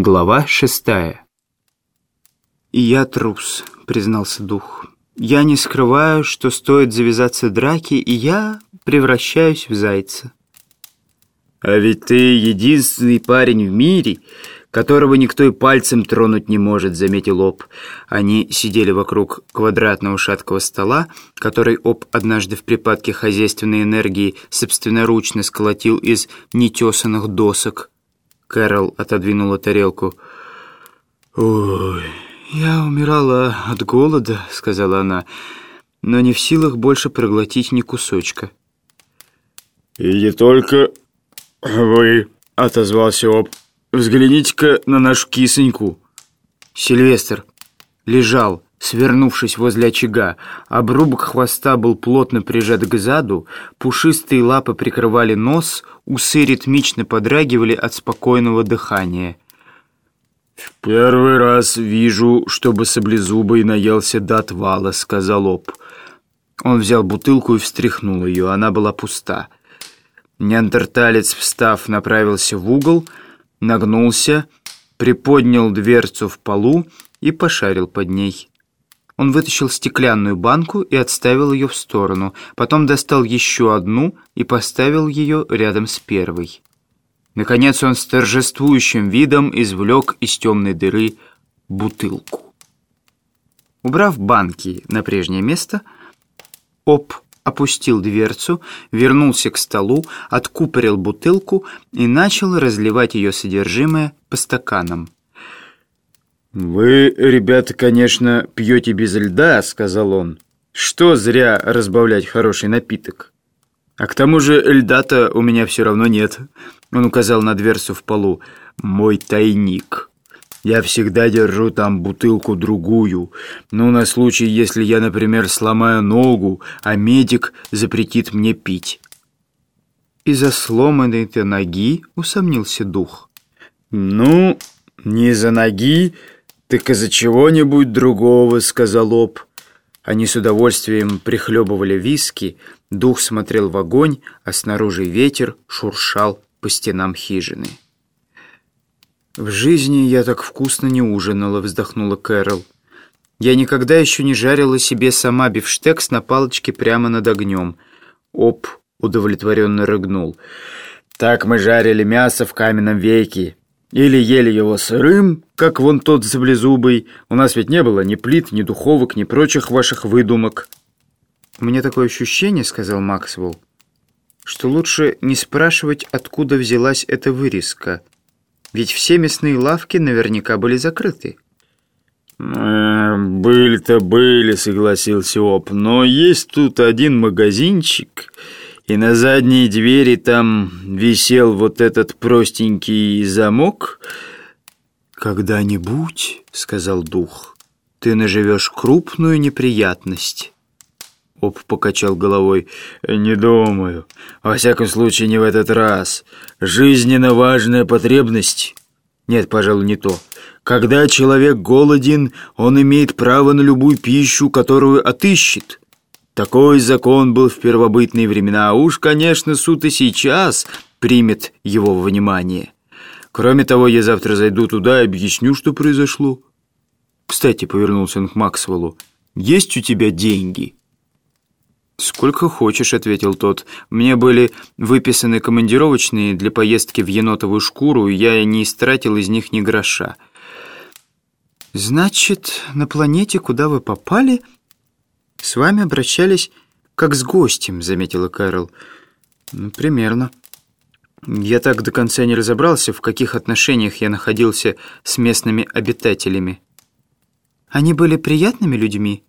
Глава шестая. «И я трус», — признался дух. «Я не скрываю, что стоит завязаться драки, и я превращаюсь в зайца». «А ведь ты единственный парень в мире, которого никто и пальцем тронуть не может», — заметил Об. Они сидели вокруг квадратного шаткого стола, который Об однажды в припадке хозяйственной энергии собственноручно сколотил из нетесанных досок. Кэрол отодвинула тарелку. «Ой, я умирала от голода», — сказала она, «но не в силах больше проглотить ни кусочка». «И не только вы», — отозвался Об. «Взгляните-ка на нашу кисоньку». Сильвестр лежал, свернувшись возле очага. Обрубок хвоста был плотно прижат к заду, пушистые лапы прикрывали нос, усы ритмично подрагивали от спокойного дыхания. «В первый раз вижу, чтобы саблезубый наелся до отвала», — сказал Об. Он взял бутылку и встряхнул ее, она была пуста. Неандерталец, встав, направился в угол, нагнулся, приподнял дверцу в полу и пошарил под ней. Он вытащил стеклянную банку и отставил ее в сторону. Потом достал еще одну и поставил ее рядом с первой. Наконец он с торжествующим видом извлек из темной дыры бутылку. Убрав банки на прежнее место, Оп опустил дверцу, вернулся к столу, откупорил бутылку и начал разливать ее содержимое по стаканам. «Вы, ребята, конечно, пьете без льда», — сказал он. «Что зря разбавлять хороший напиток? А к тому же льда-то у меня все равно нет». Он указал на дверцу в полу. «Мой тайник. Я всегда держу там бутылку-другую. Ну, на случай, если я, например, сломаю ногу, а медик запретит мне пить». «Из-за сломанной-то ноги?» — усомнился дух. «Ну, не из-за ноги, «Так из-за чего-нибудь другого», — сказал Об. Они с удовольствием прихлебывали виски, дух смотрел в огонь, а снаружи ветер шуршал по стенам хижины. «В жизни я так вкусно не ужинала», — вздохнула Кэрол. «Я никогда еще не жарила себе сама бифштекс на палочке прямо над огнем». Об удовлетворенно рыгнул. «Так мы жарили мясо в каменном веке. Или ели его сырым, как вон тот заблезубый. У нас ведь не было ни плит, ни духовок, ни прочих ваших выдумок». «Мне такое ощущение, — сказал Максвелл, — что лучше не спрашивать, откуда взялась эта вырезка. Ведь все мясные лавки наверняка были закрыты». «Э, «Были-то были», — согласился Оп, — «но есть тут один магазинчик...» и на задней двери там висел вот этот простенький замок. «Когда-нибудь, — сказал дух, — ты наживешь крупную неприятность». Оп покачал головой. «Не думаю. Во всяком случае, не в этот раз. Жизненно важная потребность. Нет, пожалуй, не то. Когда человек голоден, он имеет право на любую пищу, которую отыщет. Такой закон был в первобытные времена, а уж, конечно, суд и сейчас примет его внимание. Кроме того, я завтра зайду туда и объясню, что произошло. Кстати, повернулся он к Максвеллу, есть у тебя деньги?» «Сколько хочешь», — ответил тот. «Мне были выписаны командировочные для поездки в енотовую шкуру, и я не истратил из них ни гроша». «Значит, на планете, куда вы попали...» «С вами обращались как с гостем», — заметила Кэрол. «Ну, примерно». Я так до конца не разобрался, в каких отношениях я находился с местными обитателями. Они были приятными людьми?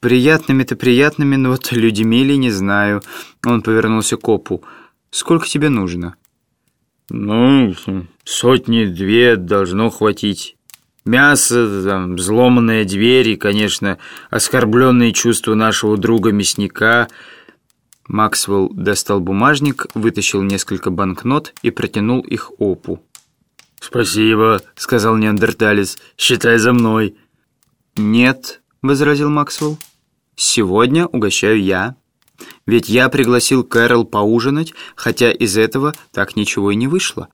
Приятными-то приятными, но вот людьми ли, не знаю. Он повернулся к Опу. Сколько тебе нужно? Ну, сотни-две должно хватить. Мясо, там, взломанная дверь и, конечно, оскорбленные чувства нашего друга-мясника. Максвелл достал бумажник, вытащил несколько банкнот и протянул их Опу. «Спасибо», — сказал неандерталец, — «считай за мной». «Нет», — возразил Максвелл, — «сегодня угощаю я. Ведь я пригласил Кэрол поужинать, хотя из этого так ничего и не вышло».